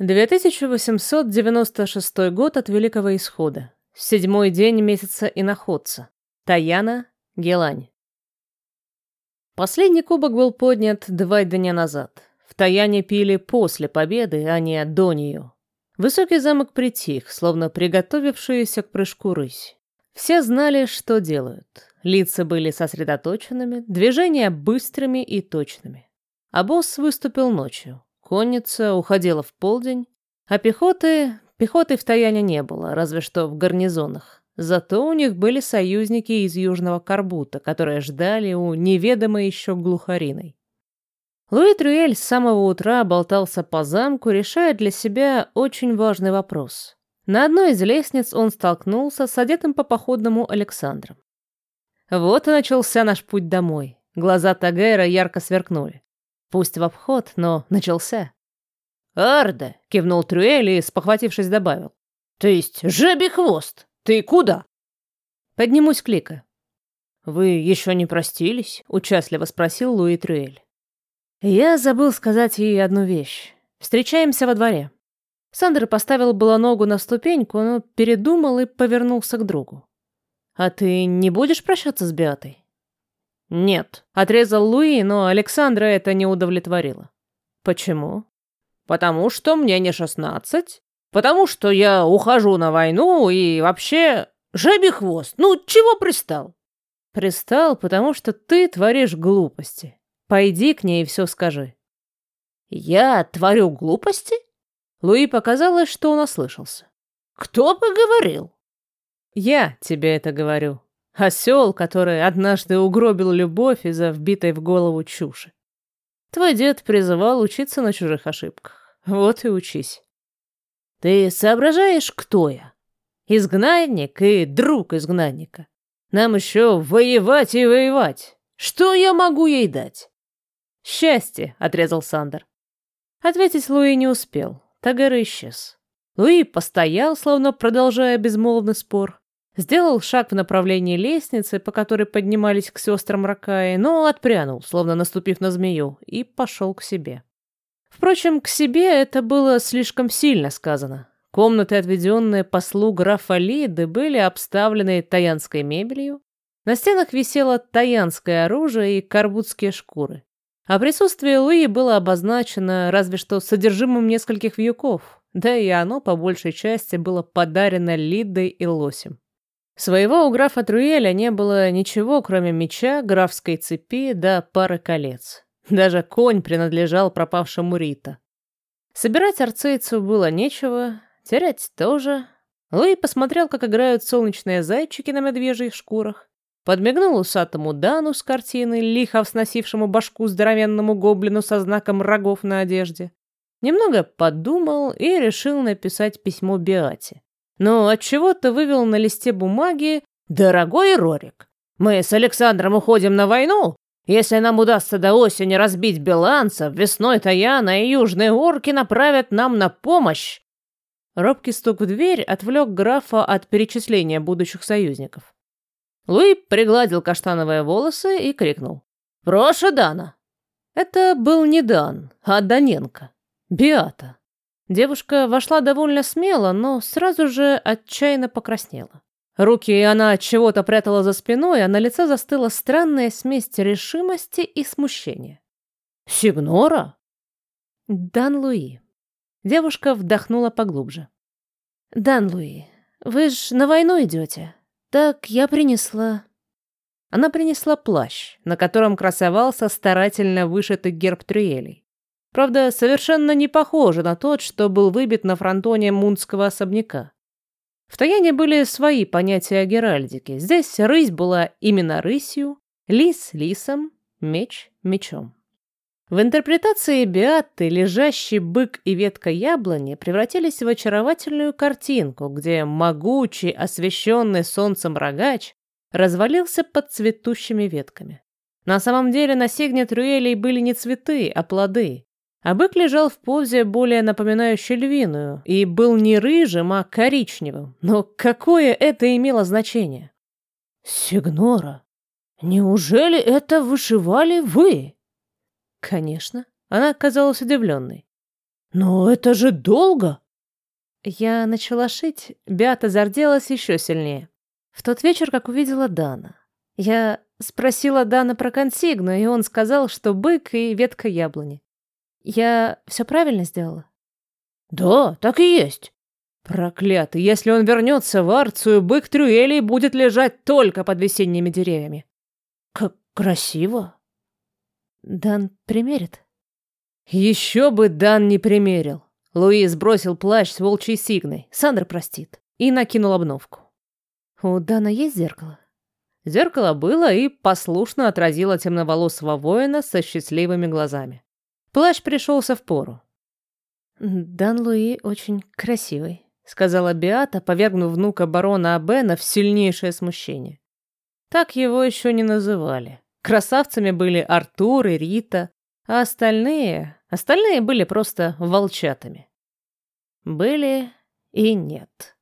2896 год от Великого Исхода. Седьмой день месяца иноходца. Таяна, Гелань. Последний кубок был поднят два дня назад. В Таяне пили после победы, а не до нее. Высокий замок притих, словно приготовившиеся к прыжку рысь. Все знали, что делают. Лица были сосредоточенными, движения быстрыми и точными. А босс выступил ночью. Конница уходила в полдень, а пехоты... Пехоты в Таяне не было, разве что в гарнизонах. Зато у них были союзники из Южного Карбута, которые ждали у неведомой еще глухариной. Луи Трюэль с самого утра болтался по замку, решая для себя очень важный вопрос. На одной из лестниц он столкнулся с одетым по походному Александром. Вот и начался наш путь домой. Глаза Тагера ярко сверкнули. Пусть в обход, но начался. «Арда!» — кивнул Трюэль и, спохватившись, добавил. «То есть жебий хвост! Ты куда?» «Поднимусь к Лика». «Вы еще не простились?» — участливо спросил Луи Трюэль. Я забыл сказать ей одну вещь. Встречаемся во дворе. Сандер поставил было ногу на ступеньку, но передумал и повернулся к другу. «А ты не будешь прощаться с Беатой?» «Нет», — отрезал Луи, но Александра это не удовлетворило. «Почему?» «Потому что мне не шестнадцать, потому что я ухожу на войну и вообще... Жабий хвост, ну чего пристал?» «Пристал, потому что ты творишь глупости. Пойди к ней и все скажи». «Я творю глупости?» Луи показалось, что он ослышался. «Кто бы говорил?» «Я тебе это говорю», Осел, который однажды угробил любовь из-за вбитой в голову чуши. Твой дед призывал учиться на чужих ошибках. Вот и учись. Ты соображаешь, кто я? Изгнанник и друг изгнанника. Нам еще воевать и воевать. Что я могу ей дать? Счастье, отрезал Сандер. Ответить Луи не успел. Тагер исчез. Луи постоял, словно продолжая безмолвный спор, Сделал шаг в направлении лестницы, по которой поднимались к сестрам Ракаи, но отпрянул, словно наступив на змею, и пошел к себе. Впрочем, к себе это было слишком сильно сказано. Комнаты, отведенные послу графа Лиды, были обставлены таянской мебелью. На стенах висело таянское оружие и карбутские шкуры. А присутствие Луи было обозначено разве что содержимым нескольких вьюков, да и оно по большей части было подарено Лидой и Лосем. Своего у графа Труэля не было ничего, кроме меча, графской цепи да пары колец. Даже конь принадлежал пропавшему Рита. Собирать арцейцу было нечего, терять тоже. Луи посмотрел, как играют солнечные зайчики на медвежьих шкурах, подмигнул усатому Дану с картины, лихо сносившему башку здоровенному гоблину со знаком рогов на одежде. Немного подумал и решил написать письмо Биате но отчего-то вывел на листе бумаги «Дорогой Рорик, мы с Александром уходим на войну. Если нам удастся до осени разбить Беланцев, весной Таяна и южные орки направят нам на помощь». Робкий стук в дверь отвлек графа от перечисления будущих союзников. Луи пригладил каштановые волосы и крикнул. «Прошу, Дана!» Это был не Дан, а Даненко. Биата. Девушка вошла довольно смело, но сразу же отчаянно покраснела. Руки она от чего-то прятала за спиной, а на лице застыла странная смесь решимости и смущения. «Сигнора?» «Дан Луи». Девушка вдохнула поглубже. «Дан Луи, вы ж на войну идете. Так я принесла...» Она принесла плащ, на котором красовался старательно вышитый герб Триэлей. Правда, совершенно не похоже на тот, что был выбит на фронтоне мунского особняка. В Таяне были свои понятия о геральдике. Здесь рысь была именно рысью, лис — лисом, меч — мечом. В интерпретации Биатты лежащий бык и ветка яблони превратились в очаровательную картинку, где могучий, освещенный солнцем рогач развалился под цветущими ветками. На самом деле на сигне Трюэлей были не цветы, а плоды. А бык лежал в позе, более напоминающей львиную, и был не рыжим, а коричневым. Но какое это имело значение? «Сигнора, неужели это вышивали вы?» «Конечно». Она казалась удивленной. Но это же долго!» Я начала шить, Беата зарделась еще сильнее. В тот вечер, как увидела Дана. Я спросила Дана про консигну, и он сказал, что бык и ветка яблони. Я все правильно сделала? Да, так и есть. Проклятый, если он вернется в Арцию, бык Трюэлей будет лежать только под весенними деревьями. Как красиво. Дан примерит? Еще бы Дан не примерил. Луи сбросил плащ с волчьей сигной, Сандра простит, и накинул обновку. У Дана есть зеркало? Зеркало было и послушно отразило темноволосого воина со счастливыми глазами. Плащ пришелся в пору. «Дан Луи очень красивый», — сказала Биата, повергнув внука барона Абена в сильнейшее смущение. Так его еще не называли. Красавцами были Артур и Рита, а остальные... Остальные были просто волчатами. Были и нет.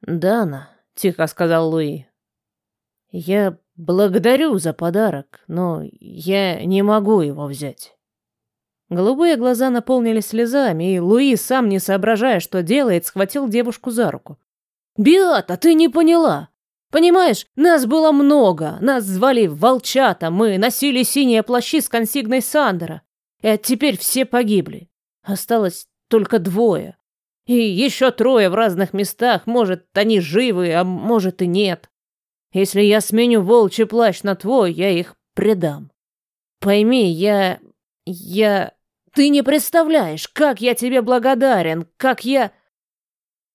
«Дана», — тихо сказал Луи, — «я благодарю за подарок, но я не могу его взять». Голубые глаза наполнились слезами, и Луи, сам не соображая, что делает, схватил девушку за руку. «Биата, ты не поняла! Понимаешь, нас было много, нас звали Волчата, мы носили синие плащи с консигной Сандера, и теперь все погибли. Осталось только двое. И еще трое в разных местах, может, они живы, а может и нет. Если я сменю волчий плащ на твой, я их предам. Пойми, я... я... Ты не представляешь, как я тебе благодарен, как я...»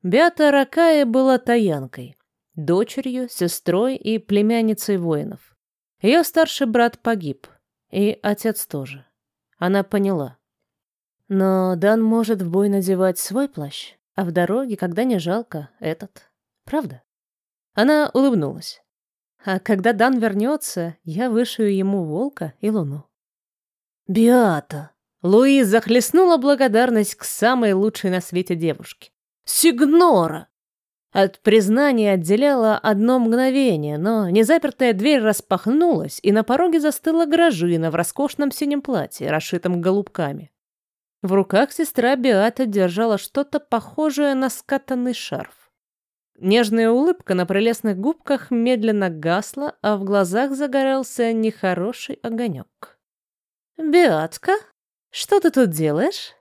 Бята Ракая была таянкой дочерью, сестрой и племянницей воинов. Ее старший брат погиб, и отец тоже. Она поняла. Но Дан может в бой надевать свой плащ, а в дороге, когда не жалко, этот. Правда? Она улыбнулась. А когда Дан вернется, я вышию ему волка и луну. Биата! Луиз захлестнула благодарность к самой лучшей на свете девушке. Сигнора! От признания отделяло одно мгновение, но незапертая дверь распахнулась, и на пороге застыла Гражина в роскошном синем платье, расшитом голубками. В руках сестра Беата держала что-то похожее на скатанный шарф. Нежная улыбка на прелестных губках медленно гасла, а в глазах загорелся нехороший огонек. «Беатка, что ты тут делаешь?»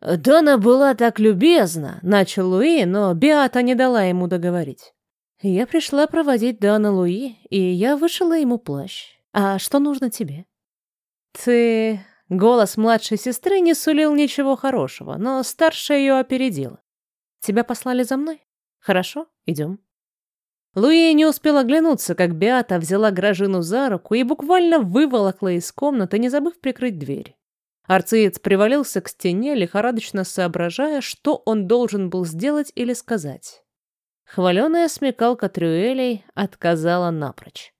«Дона была так любезна», — начал Луи, но Биата не дала ему договорить. «Я пришла проводить Дона Луи, и я вышила ему плащ. А что нужно тебе?» «Ты...» Голос младшей сестры не сулил ничего хорошего, но старшая ее опередила. «Тебя послали за мной? Хорошо, идем». Луи не успела оглянуться, как Биата взяла Гражину за руку и буквально выволокла из комнаты, не забыв прикрыть дверь. Арциец привалился к стене, лихорадочно соображая, что он должен был сделать или сказать. Хваленая смекалка Трюэлей отказала напрочь.